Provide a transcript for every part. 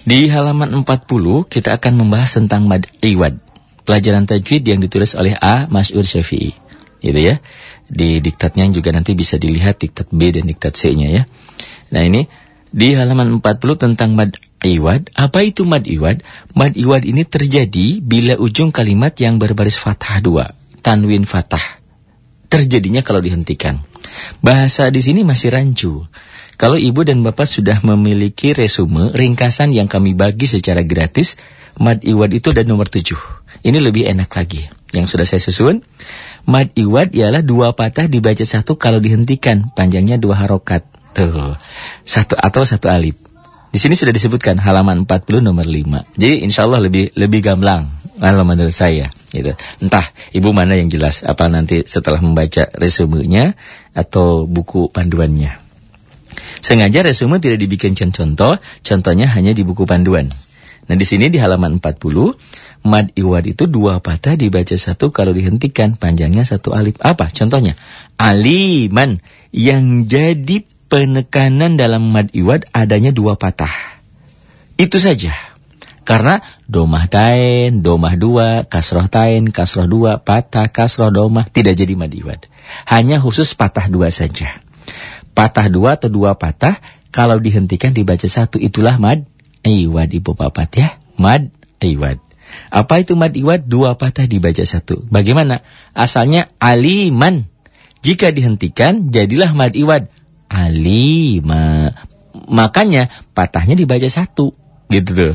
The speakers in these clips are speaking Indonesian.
Di halaman 40 kita akan membahas tentang mad iwad. Pelajaran tajwid yang ditulis oleh A. Masyur Syafi'i. Gitu ya. Di diktatnya juga nanti bisa dilihat diktat B dan diktat C-nya ya. Nah ini di halaman 40 tentang mad iwad. Apa itu mad iwad? Mad iwad ini terjadi bila ujung kalimat yang berbaris fathah dua. Tanwin fathah. Terjadinya kalau dihentikan. Bahasa di sini masih rancu. Kalau ibu dan bapak sudah memiliki resume ringkasan yang kami bagi secara gratis, mad iwad itu ada nomor tujuh. Ini lebih enak lagi. Yang sudah saya susun, mad iwad ialah dua patah dibaca satu kalau dihentikan, panjangnya dua harokat. Tuh, satu atau satu alif. Di sini sudah disebutkan halaman 40 nomor 5. Jadi insya Allah lebih lebih gamblang kalau menurut saya. Gitu. Entah ibu mana yang jelas, apa nanti setelah membaca resumenya atau buku panduannya. Sengaja resume tidak dibikin contoh, contohnya hanya di buku panduan. Nah di sini di halaman 40, mad iwad itu dua patah dibaca satu kalau dihentikan, panjangnya satu alif. Apa contohnya? Aliman, yang jadi penekanan dalam mad iwad adanya dua patah. Itu saja. Karena domah tain, domah dua, kasroh tain, kasroh dua, patah, kasroh domah, tidak jadi mad iwad. Hanya khusus patah dua saja patah dua atau dua patah, kalau dihentikan dibaca satu, itulah mad iwad ibu bapak ya. Mad iwad. Apa itu mad iwad? Dua patah dibaca satu. Bagaimana? Asalnya aliman. Jika dihentikan, jadilah mad iwad. Alima. Makanya patahnya dibaca satu. Gitu tuh.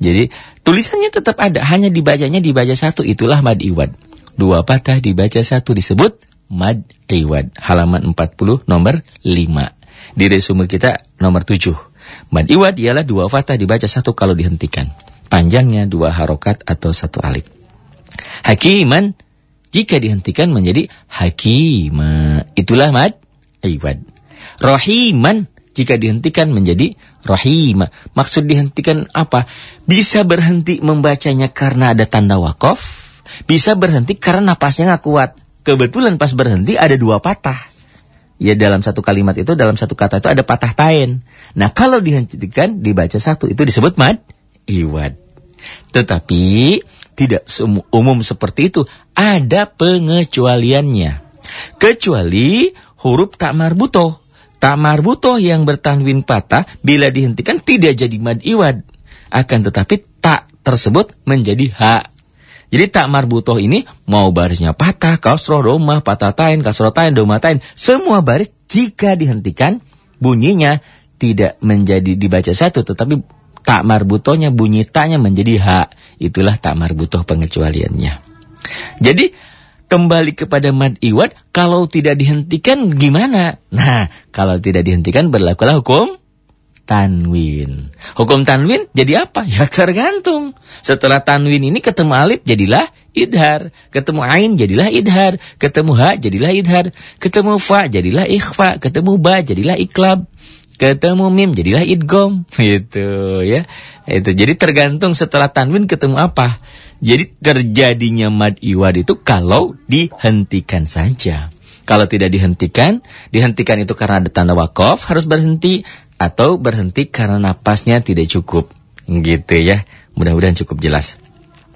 Jadi tulisannya tetap ada. Hanya dibacanya dibaca satu. Itulah mad iwad. Dua patah dibaca satu disebut Mad Iwad halaman 40 nomor 5. Di resume kita nomor 7. Mad Iwad ialah dua fathah dibaca satu kalau dihentikan. Panjangnya dua harokat atau satu alif. Hakiman jika dihentikan menjadi hakima. Itulah mad iwad. Rahiman jika dihentikan menjadi rahima. Maksud dihentikan apa? Bisa berhenti membacanya karena ada tanda wakaf. Bisa berhenti karena napasnya nggak kuat kebetulan pas berhenti ada dua patah. Ya dalam satu kalimat itu, dalam satu kata itu ada patah tain. Nah kalau dihentikan, dibaca satu, itu disebut mad iwad. Tetapi tidak umum seperti itu. Ada pengecualiannya. Kecuali huruf tak marbutoh. Tak marbutoh yang bertanwin patah bila dihentikan tidak jadi mad iwad. Akan tetapi tak tersebut menjadi hak. Jadi tak marbutoh ini mau barisnya patah, kasroh, domah, patah tain, kasroh tain, domah tain. Semua baris jika dihentikan bunyinya tidak menjadi dibaca satu tetapi tak marbutohnya bunyi tanya menjadi hak. Itulah tak marbutoh pengecualiannya. Jadi kembali kepada mad iwad kalau tidak dihentikan gimana? Nah, kalau tidak dihentikan berlakulah hukum tanwin. Hukum tanwin jadi apa? Ya tergantung. Setelah tanwin ini ketemu alif jadilah idhar. Ketemu ain jadilah idhar. Ketemu ha jadilah idhar. Ketemu fa jadilah ikhfa. Ketemu ba jadilah iklab. Ketemu mim jadilah idgom. Gitu ya. Itu. Jadi tergantung setelah tanwin ketemu apa. Jadi terjadinya mad iwad itu kalau dihentikan saja. Kalau tidak dihentikan, dihentikan itu karena ada tanda wakaf, harus berhenti atau berhenti karena napasnya tidak cukup. Gitu ya. Mudah-mudahan cukup jelas.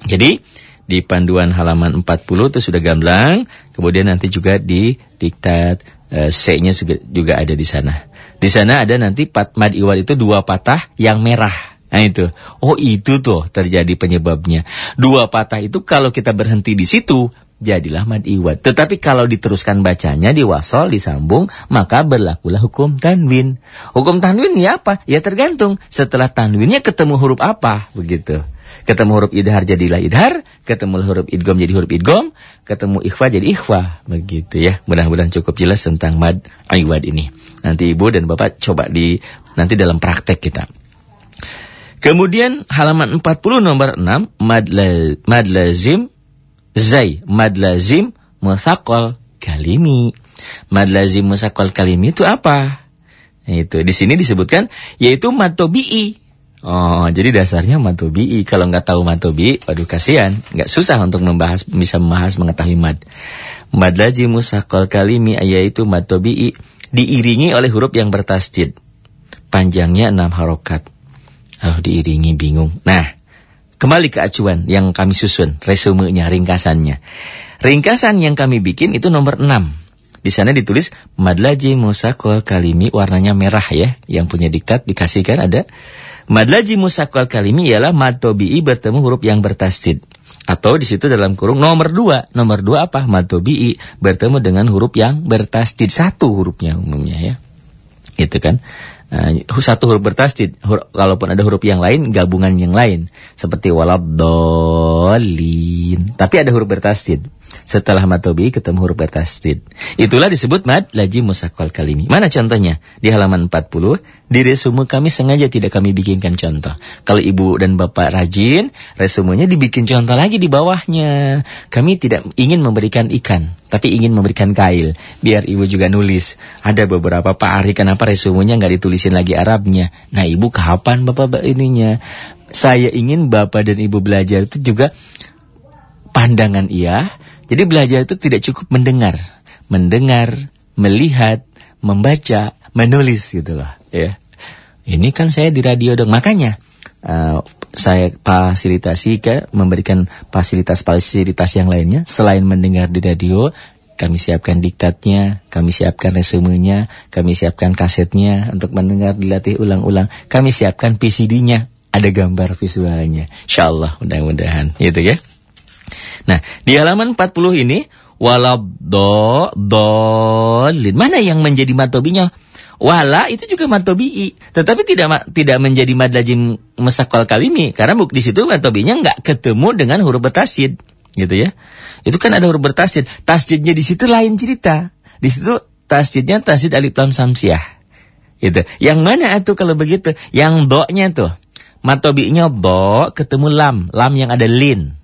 Jadi di panduan halaman 40 itu sudah gamblang, kemudian nanti juga di diktat e, C-nya juga ada di sana. Di sana ada nanti mad iwal itu dua patah yang merah. Nah itu. Oh itu tuh terjadi penyebabnya. Dua patah itu kalau kita berhenti di situ jadilah mad iwad. Tetapi kalau diteruskan bacanya di wasol disambung, maka berlakulah hukum tanwin. Hukum tanwin ya apa? Ya tergantung. Setelah tanwinnya ketemu huruf apa? Begitu. Ketemu huruf idhar jadilah idhar, ketemu huruf idgom jadi huruf idgom, ketemu ikhfa jadi ikhfa. Begitu ya. Mudah-mudahan cukup jelas tentang mad iwad ini. Nanti ibu dan bapak coba di nanti dalam praktek kita. Kemudian halaman 40 nomor 6 mad, la, mad lazim zai mad lazim musakol kalimi. Mad lazim musakol kalimi itu apa? Itu di sini disebutkan yaitu mad tobi'i. Oh, jadi dasarnya mad tobi'i. Kalau nggak tahu mad tobi'i, waduh kasihan, nggak susah untuk membahas bisa membahas mengetahui mad. Mad lazim musakol kalimi yaitu mad tobi'i diiringi oleh huruf yang bertasjid. Panjangnya enam harokat. Oh, diiringi bingung. Nah, kembali ke acuan yang kami susun, resumenya, ringkasannya. Ringkasan yang kami bikin itu nomor 6. Di sana ditulis Madlaji Musakol Kalimi warnanya merah ya. Yang punya diktat dikasihkan ada. Madlaji Musakol Kalimi ialah matobi'i bertemu huruf yang bertasdid. Atau di situ dalam kurung nomor dua. Nomor dua apa? Matobi'i bertemu dengan huruf yang bertasdid. Satu hurufnya umumnya ya. Itu kan. Uh, satu huruf bertasdid. Hur kalaupun ada huruf yang lain, gabungan yang lain. Seperti walabdolin. Tapi ada huruf bertasdid. Setelah matobi ketemu huruf bertasdid. Itulah disebut mad laji musakol kalimi. Mana contohnya? Di halaman 40. Di resume kami sengaja tidak kami bikinkan contoh. Kalau ibu dan bapak rajin, resumenya dibikin contoh lagi di bawahnya. Kami tidak ingin memberikan ikan, tapi ingin memberikan kail. Biar ibu juga nulis. Ada beberapa Pak Ari kenapa resumenya nggak ditulisin lagi Arabnya. Nah ibu kapan bapak ininya? Saya ingin bapak dan ibu belajar itu juga pandangan iya. Jadi belajar itu tidak cukup mendengar. Mendengar, melihat, membaca, menulis gitu loh. Ya. Ini kan saya di radio dong. Makanya uh, saya fasilitasi ke memberikan fasilitas-fasilitas yang lainnya selain mendengar di radio kami siapkan diktatnya, kami siapkan resumenya, kami siapkan kasetnya untuk mendengar dilatih ulang-ulang. Kami siapkan PCD-nya, ada gambar visualnya. Insya Allah mudah-mudahan. Gitu ya. Nah, di halaman 40 ini, walabdo, dolin. Mana yang menjadi matobinya? Wala itu juga matobi'i, tetapi tidak tidak menjadi mad lajim mesakol kalimi karena di situ matobinya nggak ketemu dengan huruf betasid, gitu ya. Itu kan ada huruf bertasjid. Tasjidnya di situ lain cerita. Di situ tasjidnya tasjid alif lam samsiah. Gitu. Yang mana itu kalau begitu? Yang do-nya tuh. Matobi'nya do ketemu lam. Lam yang ada lin.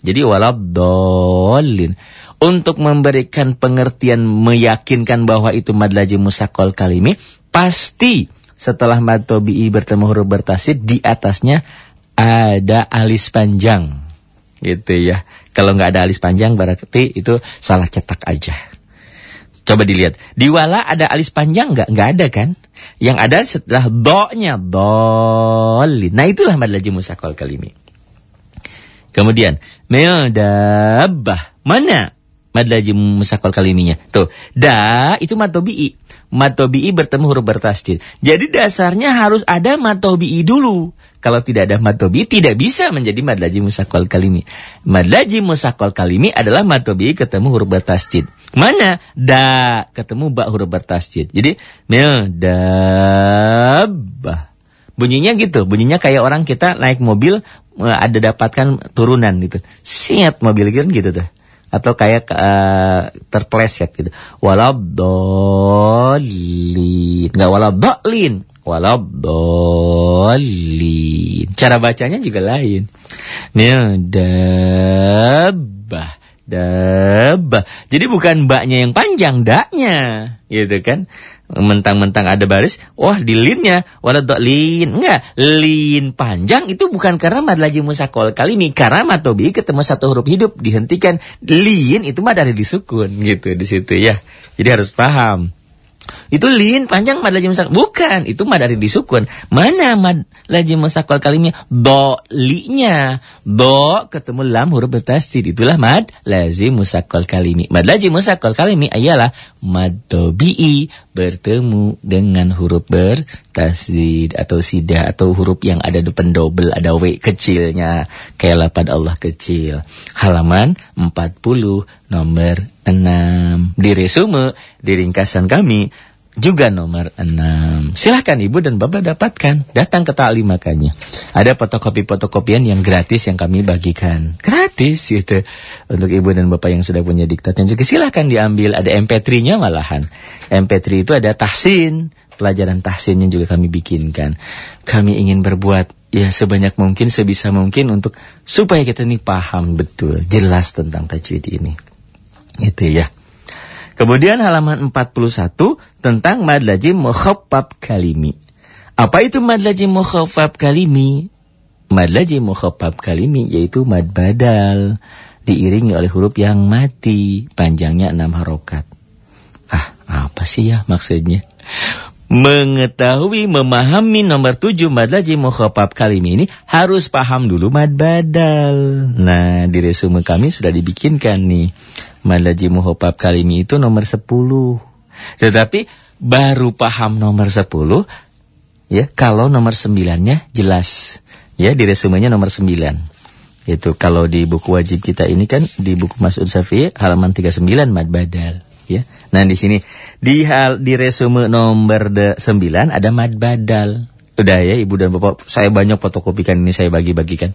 Jadi walab dolin. Untuk memberikan pengertian meyakinkan bahwa itu madlaji musakol kalimi. Pasti setelah matobi'i bertemu huruf bertasid di atasnya ada alis panjang. Gitu ya. Kalau nggak ada alis panjang berarti itu salah cetak aja. Coba dilihat. Di wala ada alis panjang nggak? Nggak ada kan? Yang ada setelah do-nya dolin. Nah itulah mad laji musakol kalimi. Kemudian meldabah. Mana mad laji musakol kaliminya? Tuh, da itu matobi'i. Matobi'i bertemu huruf bertasdid. Jadi dasarnya harus ada matobi'i dulu. Kalau tidak ada matobi, tidak bisa menjadi madlaji musakol kalimi. Madlaji musakol kalimi adalah matobi ketemu huruf bertasjid. Mana? Da ketemu ba huruf bertasjid. Jadi, dabah. Bunyinya gitu, bunyinya kayak orang kita naik mobil eh, ada dapatkan turunan gitu. Siap mobil gitu gitu tuh atau kayak uh, terpleset gitu. Walabdolin. Enggak walabdolin. Walabdolin. Cara bacanya juga lain. Dabah. Dabah. Jadi bukan baknya yang panjang, daknya. Gitu kan mentang-mentang ada baris, wah di linnya lin. Enggak, lin panjang itu bukan karena mad lagi musakol kali ini karena matobi ketemu satu huruf hidup dihentikan. Lin itu mad dari disukun gitu di situ ya. Jadi harus paham. Itu lin panjang mad musakol. Bukan, itu mad dari disukun. Mana mad lazim musakol kalimnya? Do li-nya. Do ketemu lam huruf bertasdid. Itulah mad lazim musakol kalimi. Mad lazim musakol kalimi ialah mad tobi'i bertemu dengan huruf bertasdid atau sidah atau huruf yang ada depan double ada w kecilnya kayak lapad Allah kecil. Halaman 40 nomor 6. Di resume, di ringkasan kami juga nomor 6. Silahkan ibu dan bapak dapatkan. Datang ke taklim makanya. Ada fotokopi-fotokopian yang gratis yang kami bagikan. Gratis gitu. Untuk ibu dan bapak yang sudah punya diktat. Dan juga silahkan diambil. Ada MP3-nya malahan. MP3 itu ada tahsin. Pelajaran tahsinnya juga kami bikinkan. Kami ingin berbuat ya sebanyak mungkin, sebisa mungkin untuk supaya kita ini paham betul, jelas tentang tajwid ini. Itu ya. Kemudian halaman 41 tentang mad lazim mukhaffaf kalimi. Apa itu mad lazim mukhaffaf kalimi? Mad lazim mukhaffaf kalimi yaitu mad badal diiringi oleh huruf yang mati, panjangnya 6 harokat. Ah, apa sih ya maksudnya? Mengetahui, memahami nomor tujuh mad lazim mukhafaf kalimi ini harus paham dulu mad badal. Nah, di resume kami sudah dibikinkan nih. Mad lazim mukhafaf kalimi itu nomor sepuluh. Tetapi baru paham nomor sepuluh ya kalau nomor sembilannya jelas. Ya, di resumenya nomor sembilan. Itu kalau di buku wajib kita ini kan di buku Mas'ud Safi halaman 39 mad badal ya. Nah, di sini di hal di resume nomor 9 ada mad badal. Udah ya Ibu dan Bapak, saya banyak fotokopikan ini saya bagi-bagikan.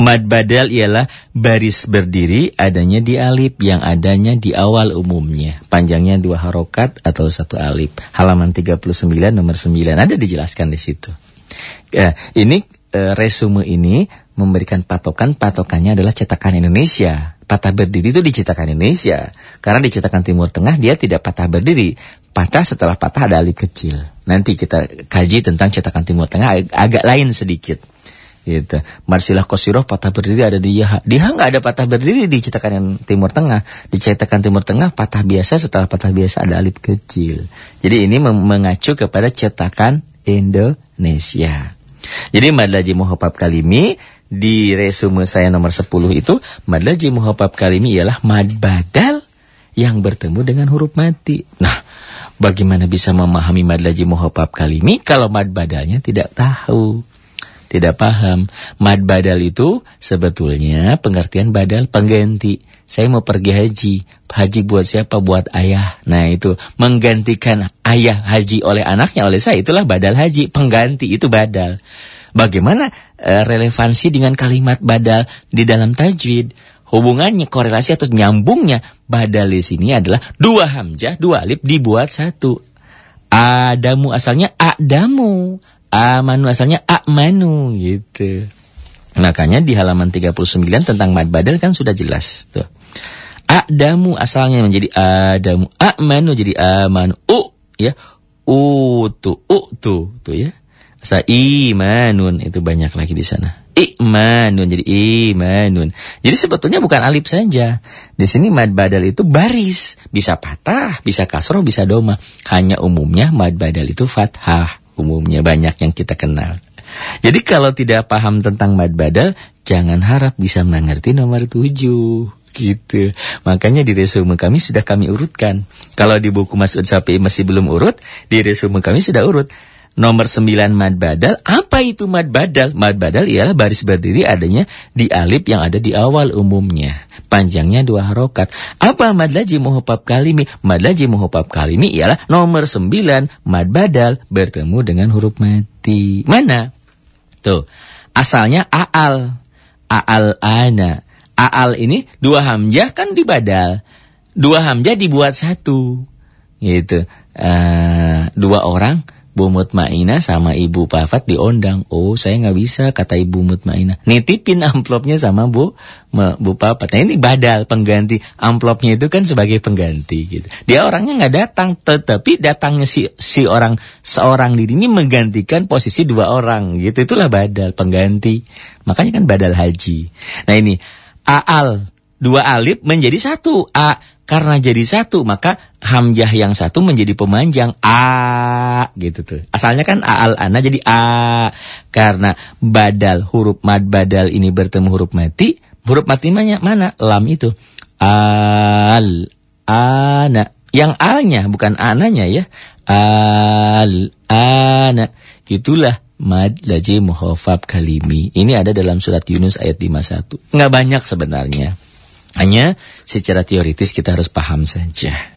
Mad badal ialah baris berdiri adanya di alif yang adanya di awal umumnya. Panjangnya dua harokat atau satu alif. Halaman 39 nomor 9 ada dijelaskan di situ. Ya, ini e, resume ini memberikan patokan, patokannya adalah cetakan Indonesia. Patah berdiri itu dicetakan Indonesia. Karena dicetakan Timur Tengah dia tidak patah berdiri. Patah setelah patah ada alif kecil. Nanti kita kaji tentang cetakan Timur Tengah ag agak lain sedikit. Gitu. Marsilah Kosiroh patah berdiri ada di Yaha. Dia nggak ada patah berdiri di cetakan Timur Tengah. Di cetakan Timur Tengah patah biasa setelah patah biasa ada alif kecil. Jadi ini mengacu kepada cetakan Indonesia. Jadi madlaji muhafab kalimi di resume saya nomor 10 itu madlaji muhafab kalimi ialah mad badal yang bertemu dengan huruf mati. Nah, bagaimana bisa memahami madlaji muhafab kalimi kalau mad badalnya tidak tahu? Tidak paham. Mad badal itu sebetulnya pengertian badal pengganti. Saya mau pergi haji. Haji buat siapa? Buat ayah. Nah itu menggantikan ayah haji oleh anaknya oleh saya. Itulah badal haji. Pengganti itu badal. Bagaimana uh, relevansi dengan kalimat badal di dalam tajwid? Hubungannya, korelasi atau nyambungnya badal di sini adalah dua hamzah, dua alif dibuat satu. Adamu asalnya adamu. Amanu asalnya amanu gitu. Makanya di halaman 39 tentang mad badal kan sudah jelas tuh. Adamu asalnya menjadi adamu, amanu jadi amanu. U ya. U tu, u tu tuh ya. Sa imanun itu banyak lagi di sana. Imanun jadi imanun. Jadi sebetulnya bukan alif saja. Di sini mad badal itu baris, bisa patah, bisa kasroh, bisa doma. Hanya umumnya mad badal itu fathah umumnya banyak yang kita kenal. Jadi kalau tidak paham tentang mad badal, jangan harap bisa mengerti nomor tujuh. Gitu. Makanya di resume kami sudah kami urutkan. Kalau di buku Mas'ud Sapi masih belum urut, di resume kami sudah urut. Nomor 9 mad badal, apa itu mad badal? Mad badal ialah baris berdiri adanya di alif yang ada di awal umumnya. Panjangnya dua harokat. Apa mad laji muhafab kalimi? Mad laji muhafab kalimi ialah nomor 9 mad badal bertemu dengan huruf mati. Mana? Tuh, asalnya aal. Aal ana. Aal ini dua hamzah kan di badal. Dua hamzah dibuat satu. Gitu. Uh, dua orang Bu Mutmainah sama Ibu Pafat diondang. Oh, saya nggak bisa, kata Ibu Mutmainah. Nitipin amplopnya sama Bu Bu Pafat. Nah, ini badal pengganti. Amplopnya itu kan sebagai pengganti gitu. Dia orangnya nggak datang, tetapi datangnya si si orang seorang diri ini menggantikan posisi dua orang gitu. Itulah badal pengganti. Makanya kan badal haji. Nah, ini aal dua alif menjadi satu a karena jadi satu maka hamzah yang satu menjadi pemanjang a gitu tuh. Asalnya kan a al ana jadi a. Karena badal huruf mad badal ini bertemu huruf mati huruf mati mana mana? Lam itu. Al ana. Yang alnya bukan ananya ya. Al ana. Itulah mad laji muhafab kalimi. Ini ada dalam surat Yunus ayat 51 nggak banyak sebenarnya hanya secara teoritis kita harus paham saja.